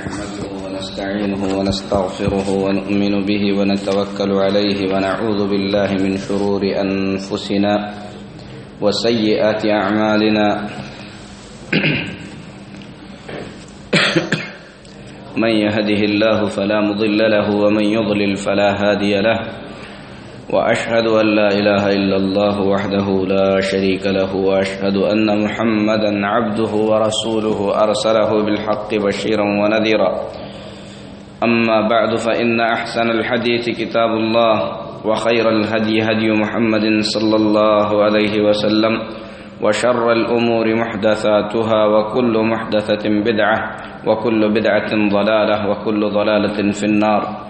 نحمده ونستعينه ونستغفره ونؤمن به ونتوكل عليه ونعوذ بالله من شرور أنفسنا وسيئات أعمالنا. من يهده الله فلا مضل له ومن يضلل فلا هادي له. وأشهد أن لا إله إلا الله وحده لا شريك له، وأشهد أن محمدا عبده ورسوله، أرسله بالحق بشيرا ونذيرا. أما بعد، فإن أحسن الحديث كتاب الله، وخير الهدي هدي محمد صلى الله عليه وسلم، وشر الأمور محدثاتها، وكل محدثة بدعة، وكل بدعة ضلالة، وكل ضلالة في النار.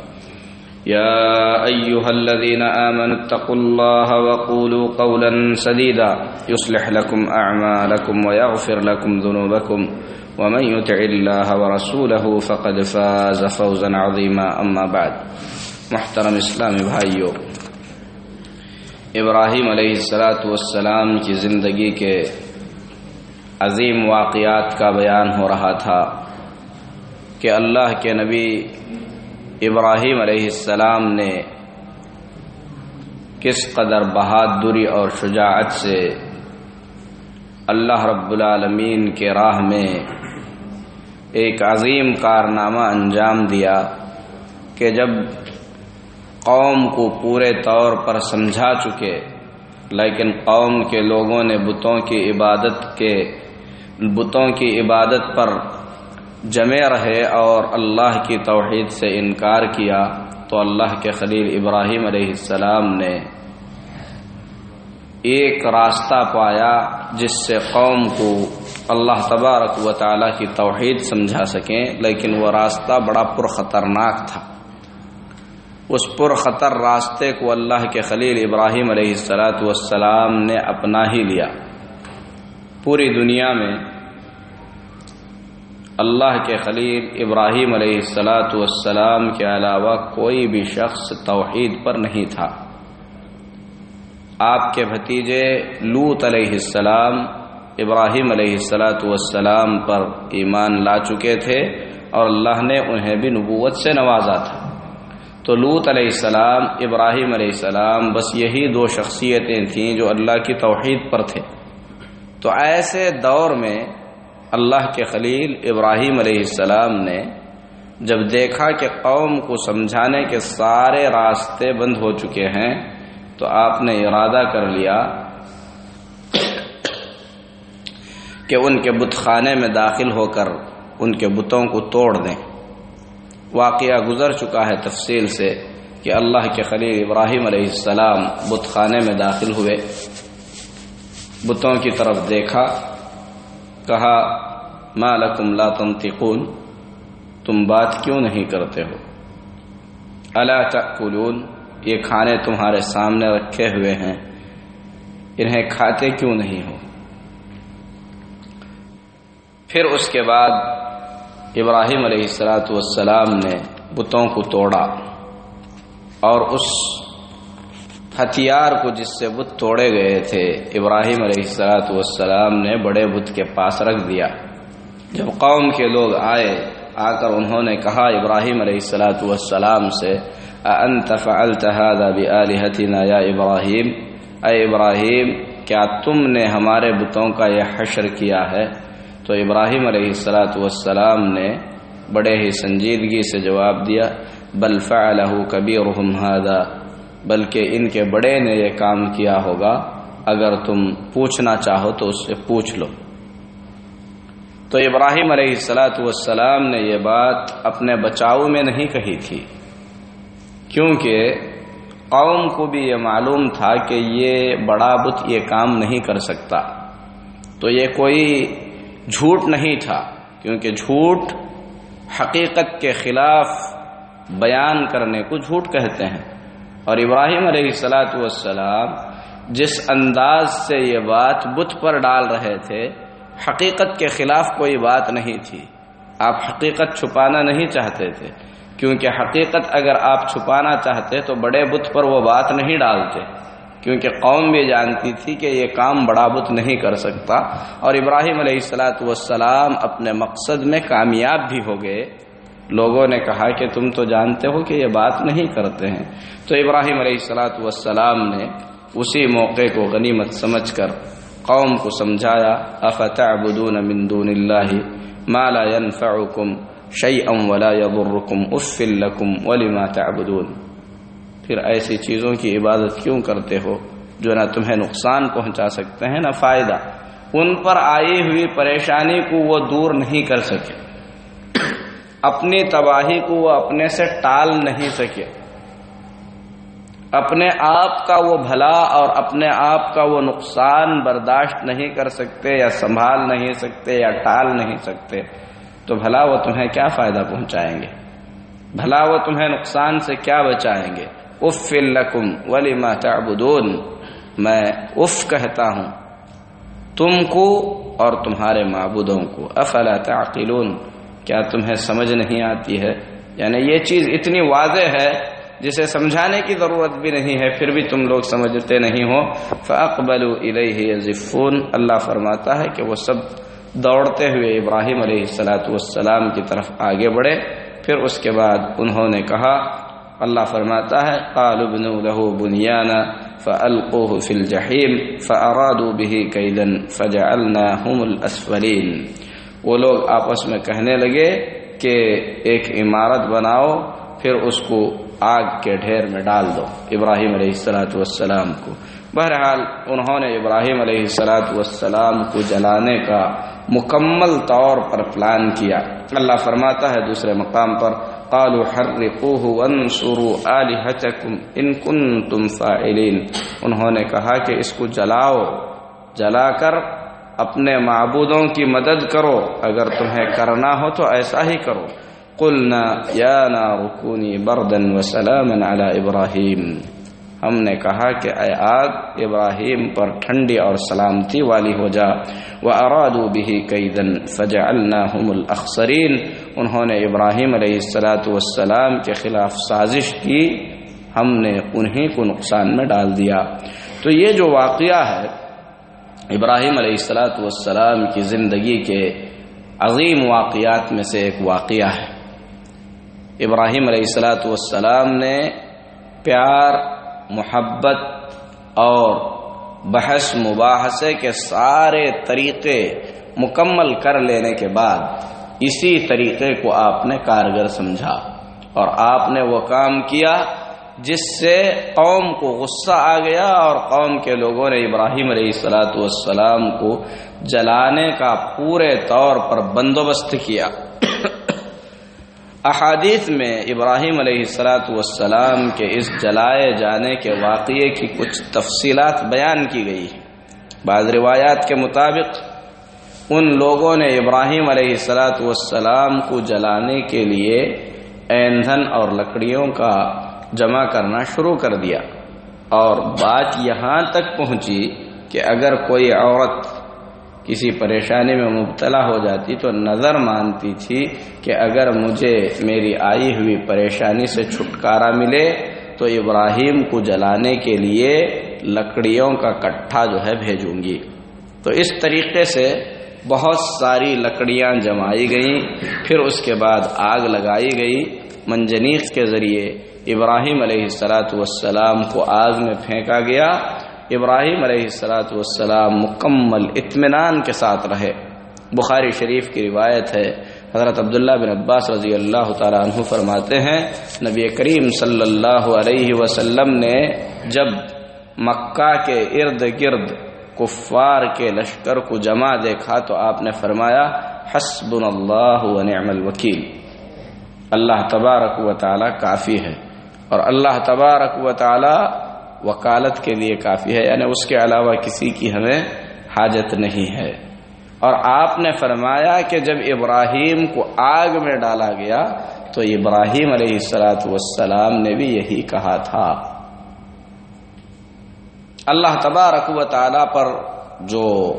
يا أيها الذين آمنوا اتقوا الله وقولوا قولا سديدا يصلح لكم أعمالكم ويغفر لكم ذنوبكم ومن يطع الله ورسوله فقد فاز فوزا عظيما. أما بعد، محترم اسلام بھائیو، ابراہیم علیہ السلاۃ والسلام کی زندگی کے عظیم واقعات کا بیان ہو رہا تھا کہ اللہ کے نبی ابراہیم علیہ السلام نے کس قدر بہادری اور شجاعت سے اللہ رب العالمین کے راہ میں ایک عظیم کارنامہ انجام دیا کہ جب قوم کو پورے طور پر سمجھا چکے، لیکن قوم کے لوگوں نے بتوں کی عبادت کے بتوں کی عبادت پر جمے رہے اور اللہ کی توحید سے انکار کیا تو اللہ کے خلیل ابراہیم علیہ السلام نے ایک راستہ پایا جس سے قوم کو اللہ تبارک و تعالیٰ کی توحید سمجھا سکیں، لیکن وہ راستہ بڑا پر خطرناک تھا۔ اس پر خطر راستے کو اللہ کے خلیل ابراہیم علیہ السلاۃ والسلام نے اپنا ہی لیا۔ پوری دنیا میں اللہ کے خلیل ابراہیم علیہ السلاۃ والسلام کے علاوہ کوئی بھی شخص توحید پر نہیں تھا۔ آپ کے بھتیجے لوت علیہ السلام، ابراہیم علیہ السلاۃ والسلام پر ایمان لا چکے تھے اور اللہ نے انہیں بھی نبوت سے نوازا تھا۔ تو لوت علیہ السلام، ابراہیم علیہ السلام بس یہی دو شخصیتیں تھیں جو اللہ کی توحید پر تھے۔ تو ایسے دور میں اللہ کے خلیل ابراہیم علیہ السلام نے جب دیکھا کہ قوم کو سمجھانے کے سارے راستے بند ہو چکے ہیں، تو آپ نے ارادہ کر لیا کہ ان کے بت خانے میں داخل ہو کر ان کے بتوں کو توڑ دیں۔ واقعہ گزر چکا ہے تفصیل سے کہ اللہ کے خلیل ابراہیم علیہ السلام بت خانے میں داخل ہوئے، بتوں کی طرف دیکھا۔ کہا، ما لکم لا تنطقون تم بات کیوں نہیں کرتے ہو؟ الا تأکلون یہ کھانے تمہارے سامنے رکھے ہوئے ہیں، انہیں کھاتے کیوں نہیں ہو؟ پھر اس کے بعد ابراہیم علیہ السلاۃ والسلام نے بتوں کو توڑا اور اس ہتھیار کو جس سے بت توڑے گئے تھے، ابراہیم علیہ السلاۃ والسلام نے بڑے بت کے پاس رکھ دیا۔ جب قوم کے لوگ آئے، آ کر انہوں نے کہا، ابراہیم علیہ السلاۃ والسلام سے انت فعلت هذا بآلهتنا یا ابراہیم؟ اے ابراہیم، کیا تم نے ہمارے بتوں کا یہ حشر کیا ہے؟ تو ابراہیم علیہ السلاۃ والسلام نے بڑے ہی سنجیدگی سے جواب دیا، بل فعلہ کبیرہم هذا بلکہ ان کے بڑے نے یہ کام کیا ہوگا، اگر تم پوچھنا چاہو تو اس سے پوچھ لو۔ تو ابراہیم علیہ السلاۃ والسلام نے یہ بات اپنے بچاؤ میں نہیں کہی تھی، کیونکہ قوم کو بھی یہ معلوم تھا کہ یہ بڑا بت یہ کام نہیں کر سکتا۔ تو یہ کوئی جھوٹ نہیں تھا، کیونکہ جھوٹ حقیقت کے خلاف بیان کرنے کو جھوٹ کہتے ہیں۔ اور ابراہیم علیہ السلاۃ والسلام جس انداز سے یہ بات بت پر ڈال رہے تھے، حقیقت کے خلاف کوئی بات نہیں تھی۔ آپ حقیقت چھپانا نہیں چاہتے تھے، کیونکہ حقیقت اگر آپ چھپانا چاہتے تو بڑے بت پر وہ بات نہیں ڈالتے۔ کیونکہ قوم بھی جانتی تھی کہ یہ کام بڑا بت نہیں کر سکتا۔ اور ابراہیم علیہ السلاۃ والسلام اپنے مقصد میں کامیاب بھی ہو گئے۔ لوگوں نے کہا کہ تم تو جانتے ہو کہ یہ بات نہیں کرتے ہیں۔ تو ابراہیم علیہ السلاۃ والسلام نے اسی موقع کو غنیمت سمجھ کر قوم کو سمجھایا، افتعبدون من دون اللہ ما لا ينفعكم شيئا ولا يضركم اف لكم ولما تعبدون۔ پھر ایسی چیزوں کی عبادت کیوں کرتے ہو جو نہ تمہیں نقصان پہنچا سکتے ہیں، نہ فائدہ۔ ان پر آئی ہوئی پریشانی کو وہ دور نہیں کر سکے۔ اپنی تباہی کو وہ اپنے سے ٹال نہیں سکے۔ اپنے آپ کا وہ بھلا اور اپنے آپ کا وہ نقصان برداشت نہیں کر سکتے یا سنبھال نہیں سکتے یا ٹال نہیں سکتے۔ تو بھلا وہ تمہیں کیا فائدہ پہنچائیں گے؟ بھلا وہ تمہیں نقصان سے کیا بچائیں گے؟ اف لکم ولی تعبدون۔ میں اف کہتا ہوں، تم کو اور تمہارے معبودوں کو۔ افلا تعقلون؟ کیا تمہیں سمجھ نہیں آتی ہے؟ یعنی یہ چیز اتنی واضح ہے، جسے سمجھانے کی ضرورت بھی نہیں ہے، پھر بھی تم لوگ سمجھتے نہیں ہو۔ فقبل ضفون اللہ فرماتا ہے کہ وہ سب دوڑتے ہوئے ابراہیم علیہ السلاۃ والسلام کی طرف آگے بڑھے۔ پھر اس کے بعد انہوں نے کہا، اللہ فرماتا ہے قالبن له بنیانا فألقوه في الجحیم فأرادوا به كيدا فجعلناهم الاسفلین وہ لوگ آپس میں کہنے لگے کہ ایک عمارت بناؤ، پھر اس کو آگ کے ڈھیر میں ڈال دو، ابراہیم علیہ السلاۃ والسلام کو۔ بہرحال، انہوں نے ابراہیم علیہ السلاۃ والسلام کو جلانے کا مکمل طور پر پلان کیا۔ اللہ فرماتا ہے دوسرے مقام پر، قالوا حرقوه وانصروا آلهتكم ان كنتم فاعلين انہوں نے کہا کہ اس کو جلاؤ، جلا کر اپنے معبودوں کی مدد کرو، اگر تمہیں کرنا ہو تو ایسا ہی کرو۔ قلنا یا رکونی بردن و علی ابراہیم۔ ہم نے کہا کہ اے آگ، ابراہیم پر ٹھنڈی اور سلامتی والی ہو جا۔ وہ ارادو بھی کئی دن فجا الاخسرین انہوں نے ابراہیم علیہ السلاۃ والسلام کے خلاف سازش کی۔ ہم نے انہیں کو نقصان میں ڈال دیا۔ تو یہ جو واقعہ ہے ابراہیم علیہ السلاۃ والسلام کی زندگی کے عظیم واقعات میں سے ایک واقعہ ہے۔ ابراہیم علیہ السلاۃ والسلام نے پیار، محبت اور بحث مباحثے کے سارے طریقے مکمل کر لینے کے بعد اسی طریقے کو آپ نے کارگر سمجھا اور آپ نے وہ کام کیا۔ جس سے قوم کو غصہ آ گیا اور قوم کے لوگوں نے ابراہیم علیہ السلاۃ والسلام کو جلانے کا پورے طور پر بندوبست کیا۔ احادیث میں ابراہیم علیہ السلاۃ والسلام کے اس جلائے جانے کے واقعے کی کچھ تفصیلات بیان کی گئی۔ بعض روایات کے مطابق، ان لوگوں نے ابراہیم علیہ السلاۃ والسلام کو جلانے کے لیے ایندھن اور لکڑیوں کا جمع کرنا شروع کر دیا اور بات یہاں تک پہنچی کہ اگر کوئی عورت کسی پریشانی میں مبتلا ہو جاتی تو نظر مانتی تھی کہ اگر مجھے میری آئی ہوئی پریشانی سے چھٹکارا ملے تو ابراہیم کو جلانے کے لیے لکڑیوں کا کٹھا جو ہے بھیجوں گی۔ تو اس طریقے سے بہت ساری لکڑیاں جمائی گئیں، پھر اس کے بعد آگ لگائی گئی منجنیق کے ذریعے ابراہیم علیہ السلاۃ والسلام کو آگ میں پھینکا گیا۔ ابراہیم علیہ السلاۃ والسلام مکمل اطمینان کے ساتھ رہے۔ بخاری شریف کی روایت ہے، حضرت عبداللہ بن عباس رضی اللہ تعالیٰ عنہ فرماتے ہیں، نبی کریم صلی اللہ علیہ وسلم نے جب مکہ کے ارد گرد کفار کے لشکر کو جمع دیکھا تو آپ نے فرمایا حسب اللہ ونعم الوکیل۔ اللہ تبارک و تعالی کافی ہے۔ اور اللہ تبارک و تعالی وکالت کے لیے کافی ہے یعنی اس کے علاوہ کسی کی ہمیں حاجت نہیں ہے۔ اور آپ نے فرمایا کہ جب ابراہیم کو آگ میں ڈالا گیا، تو ابراہیم علیہ السلاۃ والسلام نے بھی یہی کہا تھا۔ اللہ تبارک و تعالی پر جو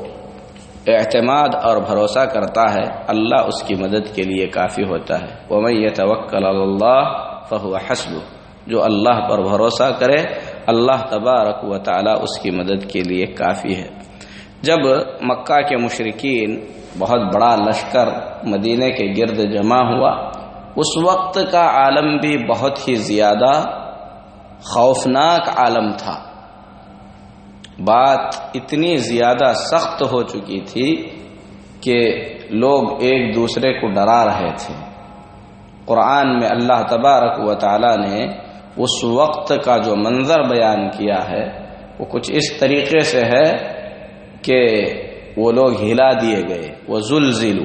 اعتماد اور بھروسہ کرتا ہے، اللہ اس کی مدد کے لیے کافی ہوتا ہے۔ وہ میں یہ توکل اللہ فہو حسب جو اللہ پر بھروسہ کرے، اللہ تبارک و تعالی اس کی مدد کے لیے کافی ہے۔ جب مکہ کے مشرقین بہت بڑا لشکر مدینے کے گرد جمع ہوا، اس وقت کا عالم بھی بہت ہی زیادہ خوفناک عالم تھا۔ بات اتنی زیادہ سخت ہو چکی تھی کہ لوگ ایک دوسرے کو ڈرا رہے تھے۔ قرآن میں اللہ تبارک و تعالی نے اس وقت کا جو منظر بیان کیا ہے، وہ کچھ اس طریقے سے ہے کہ وہ لوگ ہلا دیے گئے، وہ زلزلو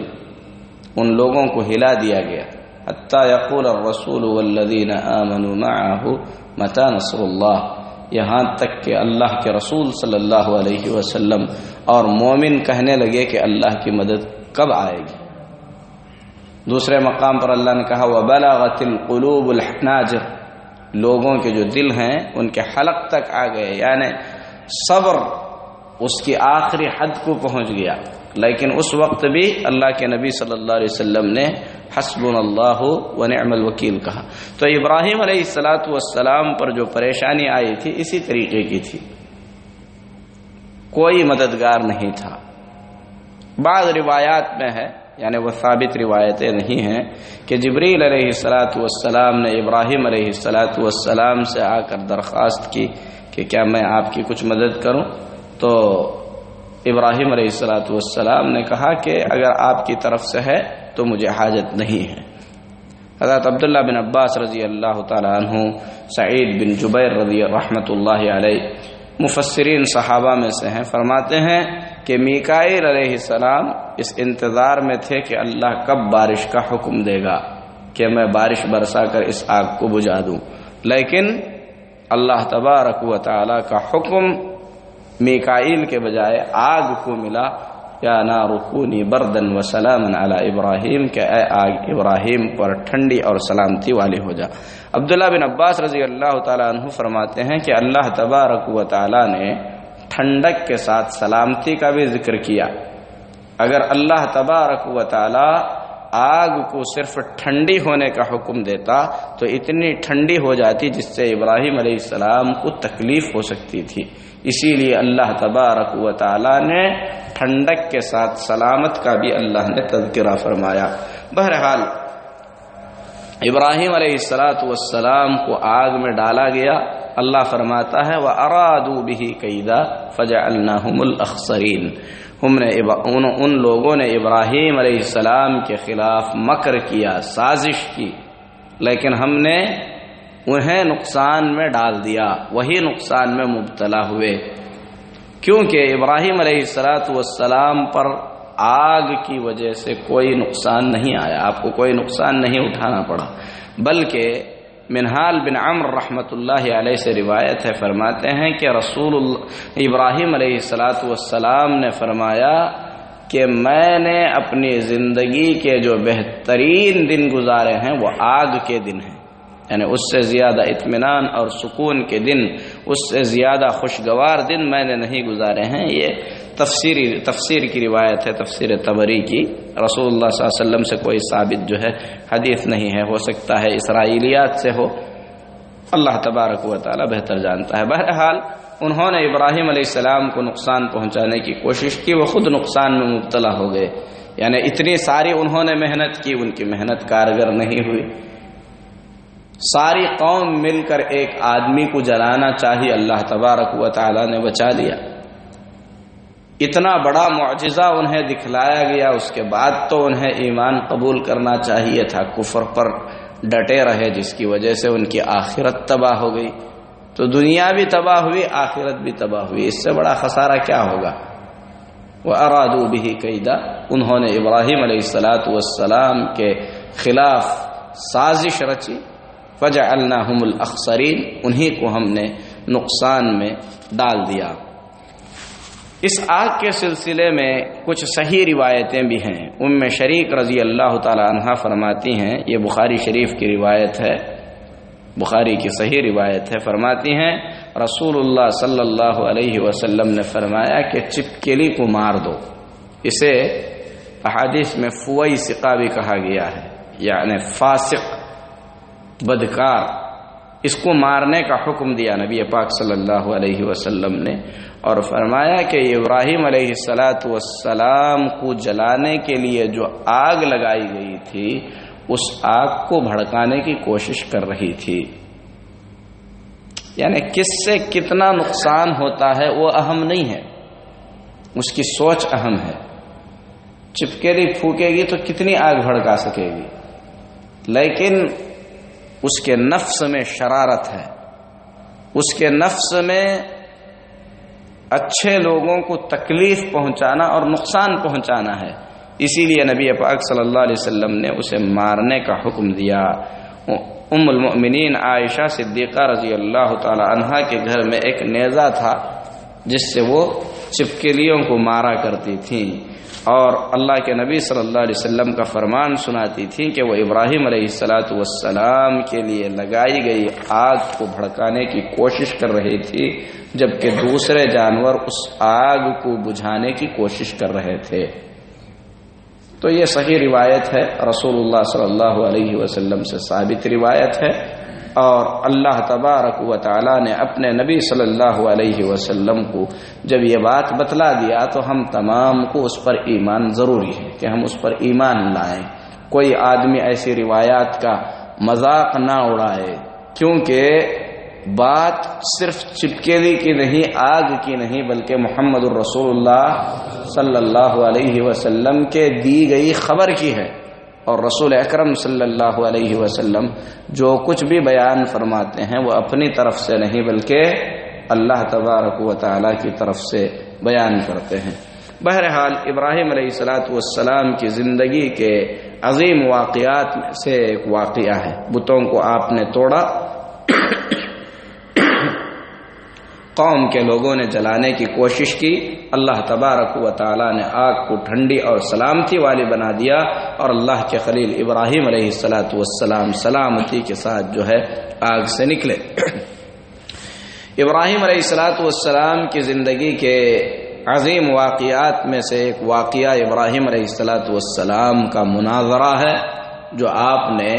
ان لوگوں کو ہلا دیا گیا۔ حتیٰ یقول الرسول والذین آمنوا معه متى نصر اللہ، یہاں تک کہ اللہ کے رسول صلی اللہ علیہ وسلم اور مومن کہنے لگے کہ اللہ کی مدد کب آئے گی۔ دوسرے مقام پر اللہ نے کہا وہ بلاغت القلوب الحناجر لوگوں کے جو دل ہیں، ان کے حلق تک آ گئے۔ یعنی صبر اس کی آخری حد کو پہنچ گیا۔ لیکن اس وقت بھی اللہ کے نبی صلی اللہ علیہ وسلم نے حسب اللہ و نعم الوکیل کہا۔ تو ابراہیم علیہ السلاۃ والسلام پر جو پریشانی آئی تھی، اسی طریقے کی تھی۔ کوئی مددگار نہیں تھا۔ بعض روایات میں ہے یعنی وہ ثابت روایتیں نہیں ہیں کہ جبریل علیہ السلاۃ والسلام نے ابراہیم علیہ السلاۃ والسلام سے آ کر درخواست کی کہ کیا میں آپ کی کچھ مدد کروں؟ تو ابراہیم علیہ السلاۃ والسلام نے کہا کہ اگر آپ کی طرف سے ہے تو مجھے حاجت نہیں ہے۔ حضرت عبداللہ بن عباس رضی اللہ تعالیٰ عنہ، سعید بن جبیر رضی رحمۃ اللہ علیہ مفسرین صحابہ میں سے ہیں، فرماتے ہیں کہ میکائل علیہ السلام اس انتظار میں تھے کہ اللہ کب بارش کا حکم دے گا کہ میں بارش برسا کر اس آگ کو بجھا دوں۔ لیکن اللہ تبارک و تعالی کا حکم میکائل کے بجائے آگ کو ملا۔ یا نا رکونی بردن و سلام علی ابراہیم کہ اے آگ ابراہیم پر ٹھنڈی اور سلامتی والی ہو جا۔ عبداللہ بن عباس رضی اللہ تعالیٰ عنہ فرماتے ہیں کہ اللہ تبارک و تعالی نے ٹھنڈک کے ساتھ سلامتی کا بھی ذکر کیا۔ اگر اللہ تبارک و تعالی آگ کو صرف ٹھنڈی ہونے کا حکم دیتا، تو اتنی ٹھنڈی ہو جاتی جس سے ابراہیم علیہ السلام کو تکلیف ہو سکتی تھی۔ اسی لیے اللہ تبارک و تعالی نے ٹھنڈک کے ساتھ سلامت کا بھی اللہ نے تذکرہ فرمایا۔ بہرحال، ابراہیم علیہ السلاۃ والسلام کو آگ میں ڈالا گیا۔ اللہ فرماتا ہے وہ ارادو بھی قیدا فجا الخسرین ہم نے ان لوگوں نے ابراہیم علیہ السلام کے خلاف مکر کیا، سازش کی۔ لیکن ہم نے انہیں نقصان میں ڈال دیا، وہی نقصان میں مبتلا ہوئے۔ کیونکہ ابراہیم علیہ السلاۃ والسلام پر آگ کی وجہ سے کوئی نقصان نہیں آیا، آپ کو کوئی نقصان نہیں اٹھانا پڑا، بلکہ منحال بن عمر رحمۃ اللہ علیہ سے روایت ہے، فرماتے ہیں کہ رسول اللہ ابراہیم علیہ السلاۃ والسلام نے فرمایا کہ میں نے اپنی زندگی کے جو بہترین دن گزارے ہیں وہ آگ کے دن ہیں۔ یعنی اس سے زیادہ اطمینان اور سکون کے دن، اس سے زیادہ خوشگوار دن میں نے نہیں گزارے ہیں۔ یہ تفسیری تفسیر کی روایت ہے، تفسیر تبری کی۔ رسول اللہ صلی اللہ علیہ وسلم سے کوئی ثابت جو ہے، حدیث نہیں ہے۔ ہو سکتا ہے اسرائیلیات سے ہو۔ اللہ تبارک و تعالی بہتر جانتا ہے۔ بہرحال، انہوں نے ابراہیم علیہ السلام کو نقصان پہنچانے کی کوشش کی، وہ خود نقصان میں مبتلا ہو گئے۔ یعنی اتنی ساری انہوں نے محنت کی، ان کی محنت کارگر نہیں ہوئی۔ ساری قوم مل کر ایک آدمی کو جلانا چاہیے اللہ تبارک و تعالی نے بچا لیا۔ اتنا بڑا معجزہ انہیں دکھلایا گیا، اس کے بعد تو انہیں ایمان قبول کرنا چاہیے تھا، کفر پر ڈٹے رہے، جس کی وجہ سے ان کی آخرت تباہ ہو گئی۔ تو دنیا بھی تباہ ہوئی، آخرت بھی تباہ ہوئی۔ اس سے بڑا خسارہ کیا ہوگا؟ وہ ارادو بھی قیدا انہوں نے ابراہیم علیہ السلاۃ والسلام کے خلاف سازش رچی۔ وجہ اللہ الاخسرین انہیں کو ہم نے نقصان میں ڈال دیا۔ اس آگ کے سلسلے میں کچھ صحیح روایتیں بھی ہیں۔ ام شریک رضی اللہ تعالی عنہ فرماتی ہیں، یہ بخاری شریف کی روایت ہے، بخاری کی صحیح روایت ہے، فرماتی ہیں رسول اللہ صلی اللہ علیہ وسلم نے فرمایا کہ چپکلی کو مار دو۔ اسے احادیث میں فوئی سقا بھی کہا گیا ہے یعنی فاسق، بدکار۔ اس کو مارنے کا حکم دیا نبی پاک صلی اللہ علیہ وسلم نے اور فرمایا کہ ابراہیم علیہ السلاۃ والسلام کو جلانے کے لیے جو آگ لگائی گئی تھی، اس آگ کو بھڑکانے کی کوشش کر رہی تھی۔ یعنی کس سے کتنا نقصان ہوتا ہے وہ اہم نہیں ہے۔ اس کی سوچ اہم ہے۔ چپکیلی پھوکے گی تو کتنی آگ بھڑکا سکے گی۔ لیکن اس کے نفس میں شرارت ہے۔ اس کے نفس میں اچھے لوگوں کو تکلیف پہنچانا اور نقصان پہنچانا ہے۔ اسی لیے نبی پاک صلی اللہ علیہ وسلم نے اسے مارنے کا حکم دیا۔ ام المؤمنین عائشہ صدیقہ رضی اللہ تعالی عنہا کے گھر میں ایک نیزہ تھا، جس سے وہ چپکلیوں کو مارا کرتی تھیں۔ اور اللہ کے نبی صلی اللہ علیہ وسلم کا فرمان سناتی تھی کہ وہ ابراہیم علیہ السلاۃ والسلام کے لیے لگائی گئی آگ کو بھڑکانے کی کوشش کر رہی تھی جبکہ دوسرے جانور اس آگ کو بجھانے کی کوشش کر رہے تھے۔ تو یہ صحیح روایت ہے، رسول اللہ صلی اللہ علیہ وسلم سے ثابت روایت ہے۔ اور اللہ تبارک و تعالی نے اپنے نبی صلی اللہ علیہ وسلم کو جب یہ بات بتلا دیا تو ہم تمام کو اس پر ایمان ضروری ہے کہ ہم اس پر ایمان لائیں۔ کوئی آدمی ایسی روایات کا مذاق نہ اڑائے، کیونکہ بات صرف چپکیلی کی نہیں، آگ کی نہیں، بلکہ محمد الرسول اللہ صلی اللہ علیہ وسلم کے دی گئی خبر کی ہے۔ اور رسول اکرم صلی اللہ علیہ وسلم جو کچھ بھی بیان فرماتے ہیں وہ اپنی طرف سے نہیں، بلکہ اللہ تبارک و تعالی کی طرف سے بیان کرتے ہیں۔ بہرحال ابراہیم علیہ السلاۃ والسلام کی زندگی کے عظیم واقعات میں سے ایک واقعہ ہے۔ بتوں کو آپ نے توڑا قوم کے لوگوں نے جلانے کی کوشش کی۔ اللہ تبارک و تعالی نے آگ کو ٹھنڈی اور سلامتی والی بنا دیا اور اللہ کے خلیل ابراہیم علیہ السلاۃ والسلام سلامتی کے ساتھ جو ہے آگ سے نکلے۔ ابراہیم علیہ السلاۃ والسلام کی زندگی کے عظیم واقعات میں سے ایک واقعہ ابراہیم علیہ السلاۃ والسلام کا مناظرہ ہے، جو آپ نے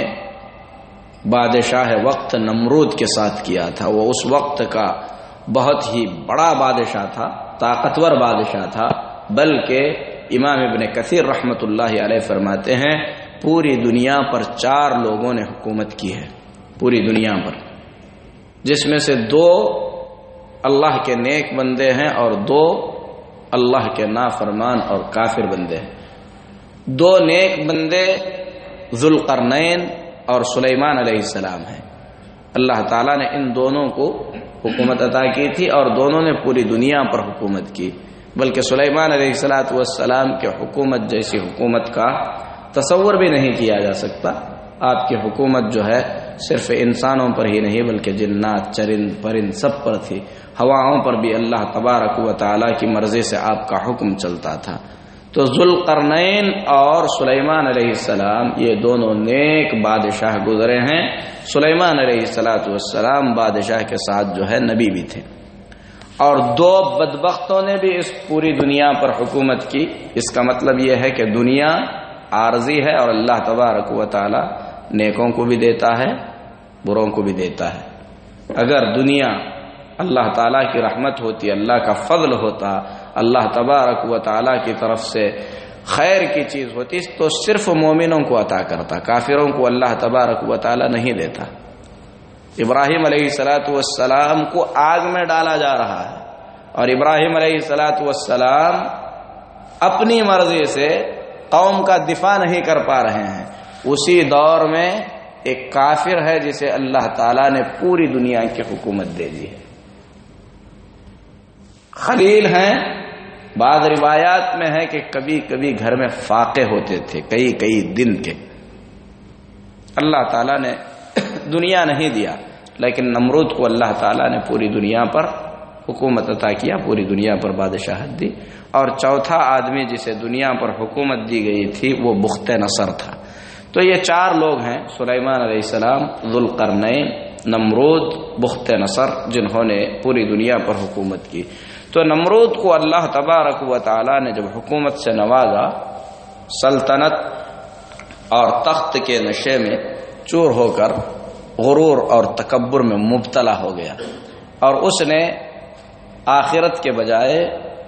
بادشاہ وقت نمرود کے ساتھ کیا تھا۔ وہ اس وقت کا بہت ہی بڑا بادشاہ تھا، طاقتور بادشاہ تھا، بلکہ امام ابن کثیر رحمۃ اللہ علیہ فرماتے ہیں، پوری دنیا پر چار لوگوں نے حکومت کی ہے، پوری دنیا پر۔ جس میں سے دو اللہ کے نیک بندے ہیں اور دو اللہ کے نافرمان اور کافر بندے ہیں۔ دو نیک بندے ذوالقرنین اور سلیمان علیہ السلام ہیں۔ اللہ تعالیٰ نے ان دونوں کو حکومت عطا کی تھی اور دونوں نے پوری دنیا پر حکومت کی۔ بلکہ سلیمان علیہ السلاۃ والسلام کے حکومت جیسی حکومت کا تصور بھی نہیں کیا جا سکتا۔ آپ کی حکومت جو ہے صرف انسانوں پر ہی نہیں، بلکہ جنات، چرند، پرند سب پر تھی۔ ہواؤں پر بھی اللہ تبارک و تعالیٰ کی مرضی سے آپ کا حکم چلتا تھا۔ تو ذوالقرنین اور سلیمان علیہ السلام، یہ دونوں نیک بادشاہ گزرے ہیں۔ سلیمان علیہ السلاۃ والسلام بادشاہ کے ساتھ جو ہے نبی بھی تھے۔ اور دو بدبختوں نے بھی اس پوری دنیا پر حکومت کی۔ اس کا مطلب یہ ہے کہ دنیا عارضی ہے اور اللہ تبارک و تعالی نیکوں کو بھی دیتا ہے، بروں کو بھی دیتا ہے۔ اگر دنیا اللہ تعالیٰ کی رحمت ہوتی، اللہ کا فضل ہوتا اللہ تبارک و تعالیٰ کی طرف سے خیر کی چیز ہوتی تو صرف مومنوں کو عطا کرتا، کافروں کو اللہ تبارک و تعالیٰ نہیں دیتا۔ ابراہیم علیہ سلاۃ والسلام کو آگ میں ڈالا جا رہا ہے۔ اور ابراہیم علیہ سلاۃ والسلام اپنی مرضی سے قوم کا دفاع نہیں کر پا رہے ہیں۔ اسی دور میں ایک کافر ہے جسے اللہ تعالیٰ نے پوری دنیا کی حکومت دے دی ہے۔ خلیل ہیں بعض روایات میں ہے کہ کبھی کبھی گھر میں فاقے ہوتے تھے، کئی کئی دن کے۔ اللہ تعالیٰ نے دنیا نہیں دیا، لیکن نمرود کو اللہ تعالیٰ نے پوری دنیا پر حکومت عطا کیا، پوری دنیا پر بادشاہت دی۔ اور چوتھا آدمی جسے دنیا پر حکومت دی گئی تھی، وہ بخت نصر تھا۔ تو یہ چار لوگ ہیں، سلیمان علیہ السلام، ذوالقرنین، نمرود، بخت نصر، جنہوں نے پوری دنیا پر حکومت کی۔ تو نمرود کو اللہ تبارک و تعالی نے جب حکومت سے نوازا، سلطنت اور تخت کے نشے میں چور ہو کر غرور اور تکبر میں مبتلا ہو گیا اور اس نے آخرت کے بجائے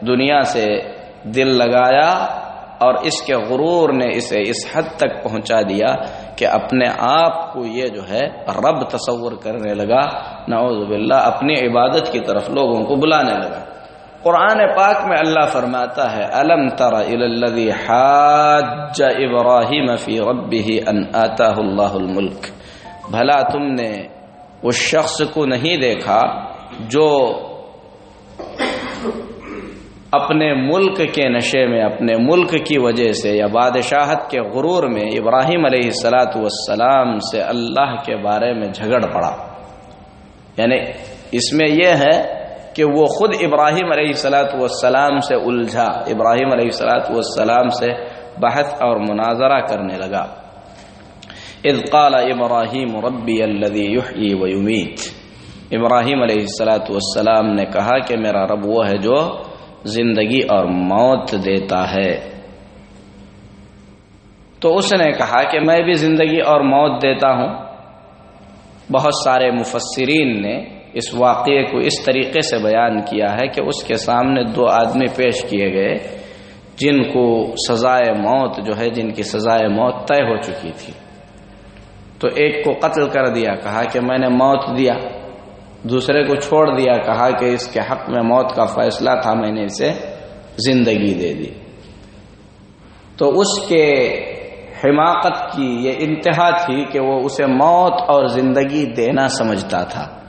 دنیا سے دل لگایا اور اس کے غرور نے اسے اس حد تک پہنچا دیا کہ اپنے آپ کو یہ جو ہے رب تصور کرنے لگا، نعوذ باللہ، اپنی عبادت کی طرف لوگوں کو بلانے لگا۔ قرآن پاک میں اللہ فرماتا ہے، الم تر الذي حاج ابراہیم فی ربه ان آتاه اللہ الملک بھلا تم نے اس شخص کو نہیں دیکھا جو اپنے ملک کے نشے میں، اپنے ملک کی وجہ سے یا بادشاہت کے غرور میں ابراہیم علیہ السلاۃ والسلام سے اللہ کے بارے میں جھگڑ پڑا۔ یعنی اس میں یہ ہے کہ وہ خود ابراہیم علیہ السلاۃ والسلام سے الجھا، ابراہیم علیہ السلاۃ والسلام سے بحث اور مناظرہ کرنے لگا۔ اذ قال ابراہیم، ربی الذي يحيي ويميت ابراہیم علیہ السلاۃ والسلام نے کہا کہ میرا رب وہ ہے جو زندگی اور موت دیتا ہے۔ تو اس نے کہا کہ میں بھی زندگی اور موت دیتا ہوں۔ بہت سارے مفسرین نے اس واقعے کو اس طریقے سے بیان کیا ہے کہ اس کے سامنے دو آدمی پیش کیے گئے جن کو سزائے موت جو ہے، جن کی سزائے موت طے ہو چکی تھی۔ تو ایک کو قتل کر دیا، کہا کہ میں نے موت دیا۔ دوسرے کو چھوڑ دیا، کہا کہ اس کے حق میں موت کا فیصلہ تھا، میں نے اسے زندگی دے دی۔ تو اس کے حماقت کی یہ انتہا تھی کہ وہ اسے موت اور زندگی دینا سمجھتا تھا۔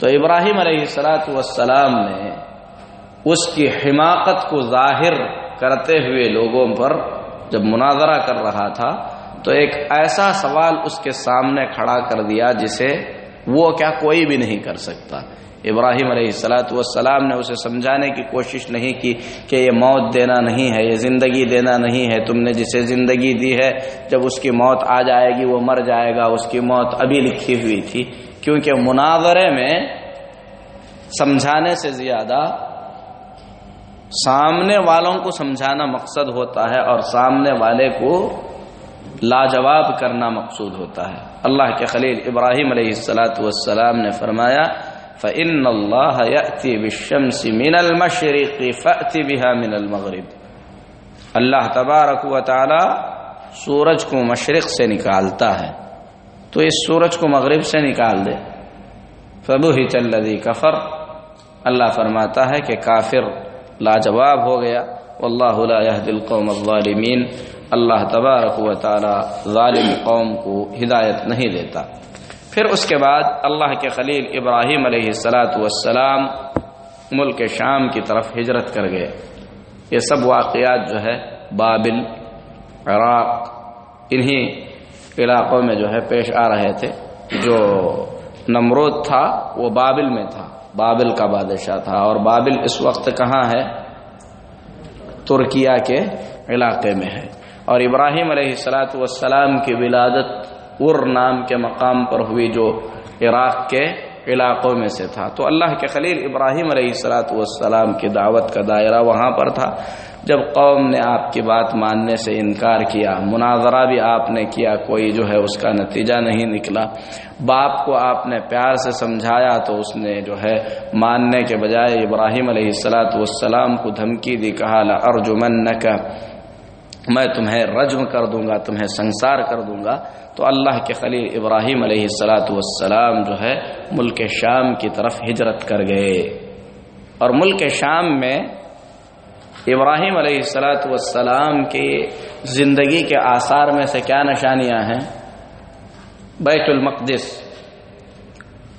تو ابراہیم علیہ السلاۃ والسلام نے اس کی حماقت کو ظاہر کرتے ہوئے لوگوں پر جب مناظرہ کر رہا تھا، تو ایک ایسا سوال اس کے سامنے کھڑا کر دیا جسے وہ کیا کوئی بھی نہیں کر سکتا۔ ابراہیم علیہ السلاۃ والسلام نے اسے سمجھانے کی کوشش نہیں کی کہ یہ موت دینا نہیں ہے، یہ زندگی دینا نہیں ہے، تم نے جسے زندگی دی ہے، جب اس کی موت آ جائے گی، وہ مر جائے گا، اس کی موت ابھی لکھی ہوئی تھی۔ کیونکہ مناظرے میں سمجھانے سے زیادہ سامنے والوں کو سمجھانا مقصد ہوتا ہے اور سامنے والے کو لاجواب کرنا مقصود ہوتا ہے۔ اللہ کے خلیل ابراہیم علیہ السلاۃ والسلام نے فرمایا فعن اللہ بشمس من المشرق فأتی بها من المغرب اللہ تبارک و تعالی سورج کو مشرق سے نکالتا ہے۔ تو اس سورج کو مغرب سے نکال دے۔ فبو ہی چلدی کفر۔ اللہ فرماتا ہے کہ کافر لاجواب ہو گیا۔ واللہ لا يهدي القوم الظالمین۔ اللہ تبارک و تعالی ظالم قوم کو ہدایت نہیں دیتا۔ پھر اس کے بعد اللہ کے خلیل ابراہیم علیہ السلاۃ والسلام ملک شام کی طرف ہجرت کر گئے۔ یہ سب واقعات جو ہے بابل، عراق، انہی علاقوں میں جو ہے پیش آ رہے تھے، جو نمرود تھا، وہ بابل میں تھا، بابل کا بادشاہ تھا۔ اور بابل اس وقت کہاں ہے؟ ترکیہ کے علاقے میں ہے۔ اور ابراہیم علیہ السلاۃ والسلام کی ولادت ار نام کے مقام پر ہوئی، جو عراق کے علاقوں میں سے تھا۔ تو اللہ کے خلیل ابراہیم علیہ السلاۃ والسلام کی دعوت کا دائرہ وہاں پر تھا۔ جب قوم نے آپ کی بات ماننے سے انکار کیا، مناظرہ بھی آپ نے کیا، کوئی جو ہے اس کا نتیجہ نہیں نکلا۔ باپ کو آپ نے پیار سے سمجھایا تو اس نے جو ہے ماننے کے بجائے ابراہیم علیہ السلاۃ والسلام کو دھمکی دی، کہا ارجمن کا میں تمہیں رجم کر دوں گا، تمہیں سنسار کر دوں گا۔ تو اللہ کے خلیل ابراہیم علیہ السلاۃ والسلام جو ہے، ملک شام کی طرف ہجرت کر گئے۔ اور ملک شام میں ابراہیم علیہ السلاۃ والسلام کی زندگی کے آثار میں سے کیا نشانیاں ہیں؟ بیت المقدس۔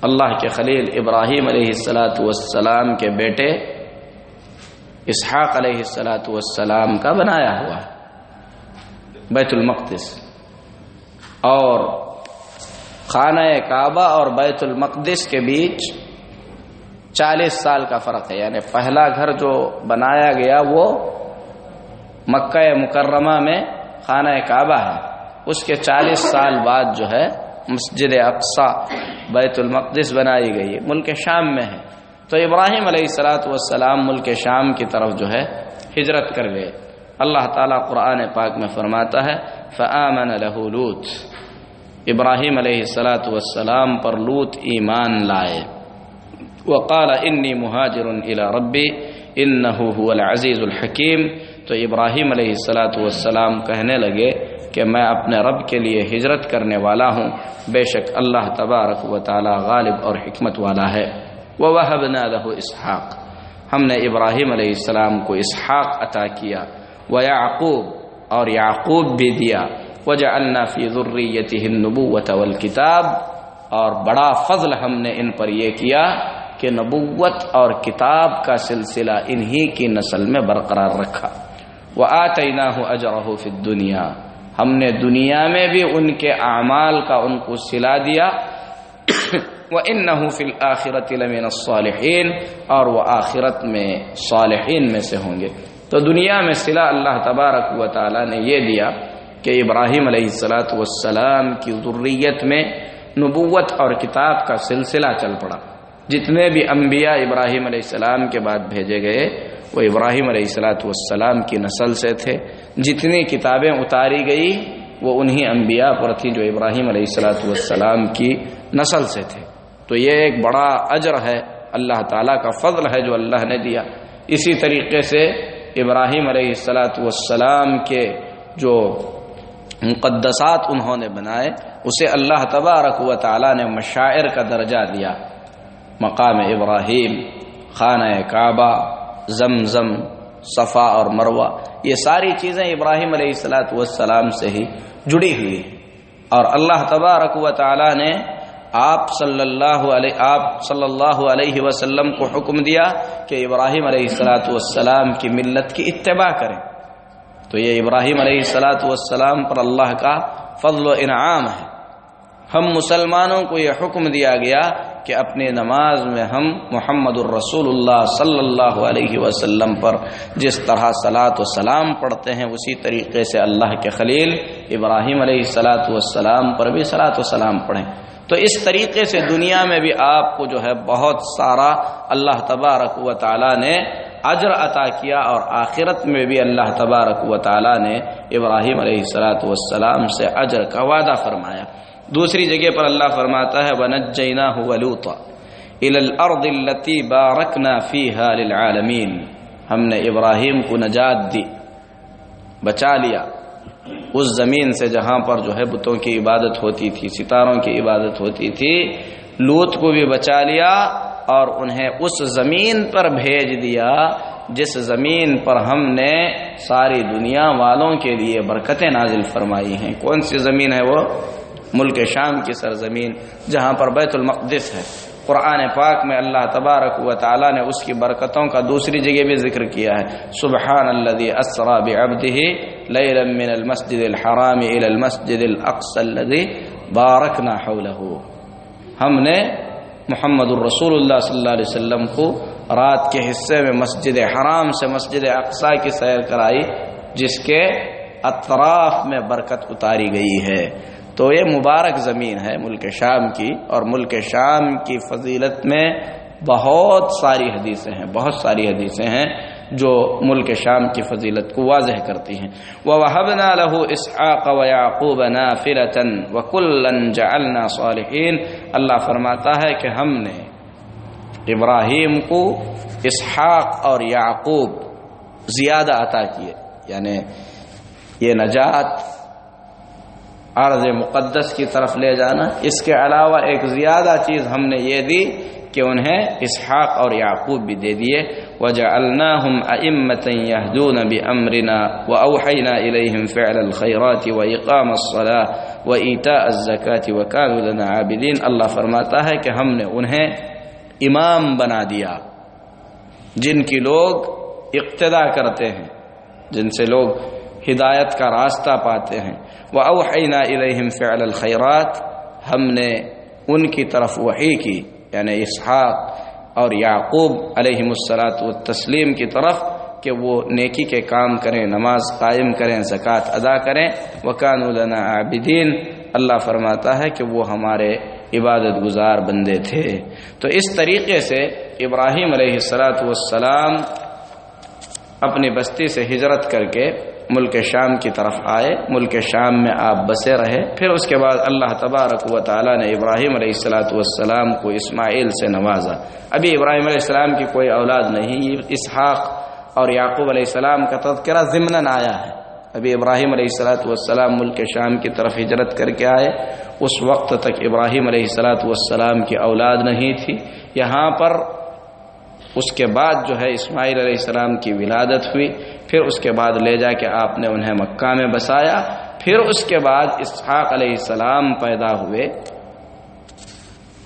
اللہ کے خلیل ابراہیم علیہ السلاۃ والسلام کے بیٹے اسحاق علیہ السلاۃ والسلام کا بنایا ہوا۔ ہے بیت المقدس اور خانہ کعبہ اور بیت المقدس کے بیچ چالیس سال کا فرق ہے۔ یعنی پہلا گھر جو بنایا گیا وہ مکہ مکرمہ میں خانہ کعبہ ہے۔ اس کے چالیس سال بعد جو ہے مسجد اقسا بیت المقدس بنائی گئی ہے۔ ملک شام میں ہے۔ تو ابراہیم علیہ السلاۃ والسلام ملک شام کی طرف جو ہے ہجرت کر گئے۔ اللہ تعالیٰ قرآن پاک میں فرماتا ہے، فآمن له لوت۔ ابراہیم علیہ السلاۃ والسلام پر لوت ایمان لائے۔ وقال، انی مہاجر الى ربی انه هو العزیز الحکیم۔ تو ابراہیم علیہ السلاۃ والسلام کہنے لگے کہ میں اپنے رب کے لیے ہجرت کرنے والا ہوں۔ بے شک اللہ تبارک و تعالی غالب اور حکمت والا ہے۔ وہ وَوَهَبْنَا لَهُ اسحاق۔ ہم نے ابراہیم علیہ السلام کو اسحاق عطا کیا۔ و یعقوب اور یعقوب بھی دیا۔ وجعلنا فی ذریتہ النبوۃ والکتاب، اور بڑا فضل ہم نے ان پر یہ کیا کہ نبوت اور کتاب کا سلسلہ انہی کی نسل میں برقرار رکھا۔ وہ وآتیناہ اجرہ فی الدنیا۔ ہم نے دنیا میں بھی ان کے اعمال کا ان کو سلا دیا۔ وَإِنَّهُ فِي الْآخِرَةِ لَمِنَ الصَّالِحِينَ، اور وہ آخرت میں صالحین میں سے ہوں گے۔ تو دنیا میں صلح اللہ تبارک و تعالی نے یہ دیا کہ ابراہیم علیہ السلاۃ والسلام کی ضروریت میں نبوت اور کتاب کا سلسلہ چل پڑا۔ جتنے بھی انبیاء ابراہیم علیہ السلام کے بعد بھیجے گئے، وہ ابراہیم علیہ السلاۃ والسلام کی نسل سے تھے۔ جتنی کتابیں اتاری گئی، وہ انہی انبیاء پر تھی جو ابراہیم علیہ السلاۃ والسلام کی نسل سے تھے۔ تو یہ ایک بڑا اجر ہے، اللہ تعالیٰ کا فضل ہے جو اللہ نے دیا۔ اسی طریقے سے ابراہیم علیہ السلاۃ والسلام کے جو مقدسات انہوں نے بنائے، اسے اللہ تبارک و تعالیٰ نے مشاعر کا درجہ دیا۔ مقام ابراہیم، خانہ کعبہ، زمزم، صفا اور مروہ، یہ ساری چیزیں ابراہیم علیہ السلاۃ والسلام سے ہی جڑی ہوئی ہیں۔ اور اللہ تبارک و تعالیٰ نے آپ صلی اللہ علیہ آپ صلی اللہ علیہ وسلم کو حکم دیا کہ ابراہیم علیہ السلاۃ والسلام کی ملت کی اتباع کریں۔ تو یہ ابراہیم علیہ السلاۃ والسلام پر اللہ کا فضل و انعام ہے۔ ہم مسلمانوں کو یہ حکم دیا گیا کہ اپنے نماز میں ہم محمد الرسول اللہ صلی اللہ علیہ وسلم پر جس طرح صلاۃ و سلام پڑھتے ہیں، اسی طریقے سے اللہ کے خلیل ابراہیم علیہ السلاۃ والسلام پر بھی صلاۃ و سلام پڑھیں۔ تو اس طریقے سے دنیا میں بھی آپ کو جو ہے بہت سارا اللہ تبارک و تعالی نے اجر عطا کیا اور آخرت میں بھی اللہ تبارک و تعالی نے ابراہیم علیہ السلاۃ والسلام سے اجر کا وعدہ فرمایا۔ دوسری جگہ پر اللہ فرماتا ہے ونجینا ولوطا الى الارض التي باركنا فيها للعالمين۔ ہم نے ابراہیم کو نجات دی، بچا لیا۔ اس زمین سے جہاں پر جو ہے بتوں کی عبادت ہوتی تھی، ستاروں کی عبادت ہوتی تھی، لوت کو بھی بچا لیا اور انہیں اس زمین پر بھیج دیا جس زمین پر ہم نے ساری دنیا والوں کے لیے برکتیں نازل فرمائی ہیں۔ کون سی زمین ہے وہ؟ ملک شام کی سرزمین جہاں پر بیت المقدس ہے۔ قرآن پاک میں اللہ تبارک و تعالی نے اس کی برکتوں کا دوسری جگہ بھی ذکر کیا ہے۔ سبحان الذي اسرا بعبده ليلا من المسجد الحرام الى المسجد الاقصى الذي باركنا حوله۔ ہم نے محمد الرسول اللہ صلی اللہ علیہ وسلم کو رات کے حصے میں مسجد حرام سے مسجد اقصا کی سیر کرائی، جس کے اطراف میں برکت اتاری گئی ہے۔ تو یہ مبارک زمین ہے ملک شام کی اور ملک شام کی فضیلت میں بہت ساری حدیثیں ہیں، بہت ساری حدیثیں ہیں جو ملک شام کی فضیلت کو واضح کرتی ہیں۔ وَوَهَبْنَا لَهُ إِسْحَاقَ وَيَعْقُوبَ نَافِلَةً وَكُلًّا جَعَلْنَا صَالِحِينَ۔ اللہ فرماتا ہے کہ ہم نے ابراہیم کو اسحاق اور یعقوب زیادہ عطا کیے یعنی یہ نجات عرض مقدس کی طرف لے جانا۔ اس کے علاوہ ایک زیادہ چیز ہم نے یہ دی کہ انہیں اسحاق اور یعقوب بھی دے دیے۔ وجعلناهم ائمه يهدون بامرنا واوحينا اليهم فعل الخيرات واقام الصلاه وايتاء الزكاه وكانوا لنا عابدين۔ اللہ فرماتا ہے کہ ہم نے انہیں امام بنا دیا، جن کی لوگ اقتدا کرتے ہیں، جن سے لوگ ہدایت کا راستہ پاتے ہیں۔ وہ اوحینا الہم فعل الخیرات ہم نے ان کی طرف وحی کی یعنی اسحاق اور یعقوب علیہ السلاط و تسلیم کی طرف، کہ وہ نیکی کے کام کریں، نماز قائم کریں، زکوٰۃ ادا کریں۔ وکان النا عابدین اللہ فرماتا ہے کہ وہ ہمارے عبادت گزار بندے تھے۔ تو اس طریقے سے ابراہیم علیہ السلاۃ والسلام اپنی بستی سے ہجرت کر کے ملک شام کی طرف آئے، ملک شام میں آپ بسے رہے۔ پھر اس کے بعد اللہ تبارک و تعالیٰ نے ابراہیم علیہ السلاۃ والسلام کو اسماعیل سے نوازا۔ ابھی ابراہیم علیہ السلام کی کوئی اولاد نہیں، اسحاق اور یعقوب علیہ السلام کا تذکرہ ضمن آیا ہے۔ ابھی ابراہیم علیہ السلاۃ والسلام ملک شام کی طرف ہجرت کر کے آئے۔ اس وقت تک ابراہیم علیہ السلاۃ والسلام کی اولاد نہیں تھی۔ یہاں پر اس کے بعد جو ہے اسماعیل علیہ السلام کی ولادت ہوئی۔ پھر اس کے بعد لے جا کے آپ نے انہیں مکہ میں بسایا۔ پھر اس کے بعد اسحاق علیہ السلام پیدا ہوئے۔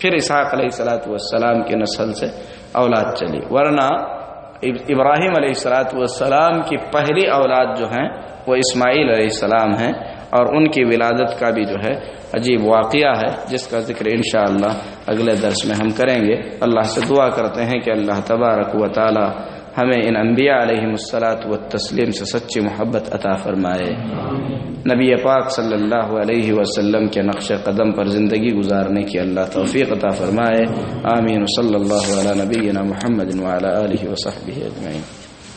پھر اسحاق علیہ السلاۃ والسلام کی نسل سے اولاد چلی۔ ورنہ ابراہیم علیہ السلاۃ والسلام کی پہلی اولاد جو ہیں وہ اسماعیل علیہ السلام ہیں اور ان کی ولادت کا بھی جو ہے عجیب واقعہ ہے، جس کا ذکر انشاءاللہ اگلے درس میں ہم کریں گے۔ اللہ سے دعا کرتے ہیں کہ اللہ تبارک و تعالی ہمیں ان انبیاء علیہ السلاۃ و تسلیم سے سچی محبت عطا فرمائے۔ نبی پاک صلی اللہ علیہ وسلم کے نقش قدم پر زندگی گزارنے کی اللہ توفیق عطا فرمائے۔ آمین۔ صلی اللہ علیہ نبی محمد علیہ وصحبہ اجمعین۔